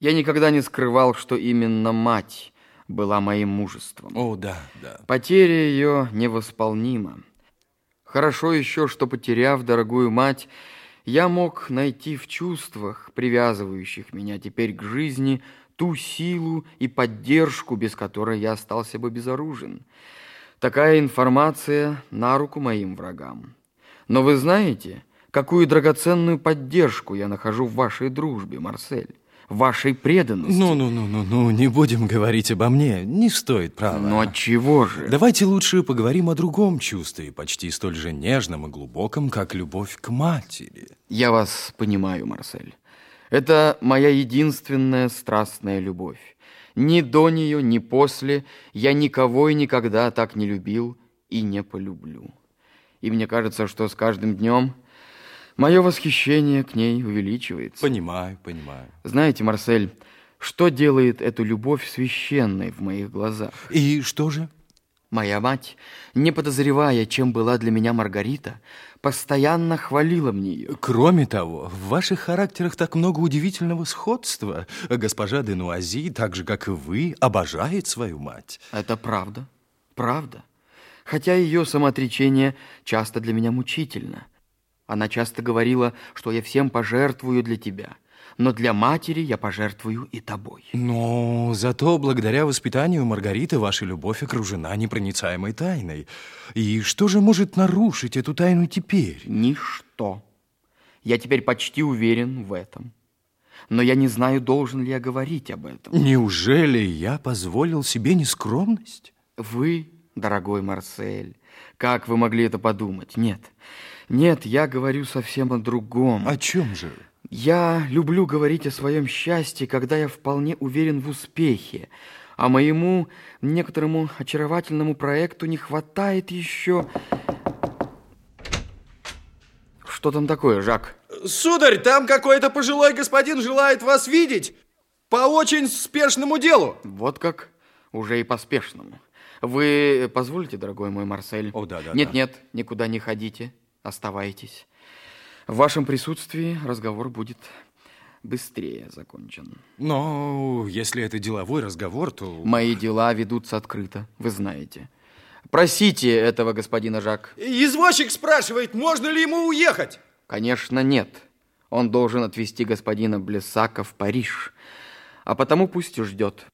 Я никогда не скрывал, что именно мать была моим мужеством. О, да, да. Потеря ее невосполнима. Хорошо еще, что, потеряв дорогую мать, я мог найти в чувствах, привязывающих меня теперь к жизни, ту силу и поддержку, без которой я остался бы безоружен. Такая информация на руку моим врагам. Но вы знаете, какую драгоценную поддержку я нахожу в вашей дружбе, Марсель? Вашей преданности. Ну, ну, ну, ну, ну, не будем говорить обо мне, не стоит, права. Но от чего же? Давайте лучше поговорим о другом чувстве, почти столь же нежном и глубоком, как любовь к матери. Я вас понимаю, Марсель. Это моя единственная страстная любовь. Ни до нее, ни после я никого и никогда так не любил и не полюблю. И мне кажется, что с каждым днем Мое восхищение к ней увеличивается. Понимаю, понимаю. Знаете, Марсель, что делает эту любовь священной в моих глазах? И что же? Моя мать, не подозревая, чем была для меня Маргарита, постоянно хвалила мне ее. Кроме того, в ваших характерах так много удивительного сходства. Госпожа де Нуази, так же, как и вы, обожает свою мать. Это правда, правда. Хотя ее самоотречение часто для меня мучительно. Она часто говорила, что я всем пожертвую для тебя, но для матери я пожертвую и тобой. Но зато благодаря воспитанию Маргариты ваша любовь окружена непроницаемой тайной. И что же может нарушить эту тайну теперь? Ничто. Я теперь почти уверен в этом. Но я не знаю, должен ли я говорить об этом. Неужели я позволил себе нескромность? Вы, дорогой Марсель, как вы могли это подумать? Нет, нет, я говорю совсем о другом. О чем же? Я люблю говорить о своем счастье, когда я вполне уверен в успехе. А моему некоторому очаровательному проекту не хватает еще... Что там такое, Жак? Сударь, там какой-то пожилой господин желает вас видеть по очень спешному делу. Вот как? Уже и по спешному. Вы позволите, дорогой мой Марсель? О, да, да. Нет, да. нет, никуда не ходите. Оставайтесь. В вашем присутствии разговор будет быстрее закончен. Но если это деловой разговор, то... Мои дела ведутся открыто, вы знаете. Просите этого господина Жак. Извозчик спрашивает, можно ли ему уехать? Конечно, нет. Он должен отвезти господина Блесака в Париж. А потому пусть ждет.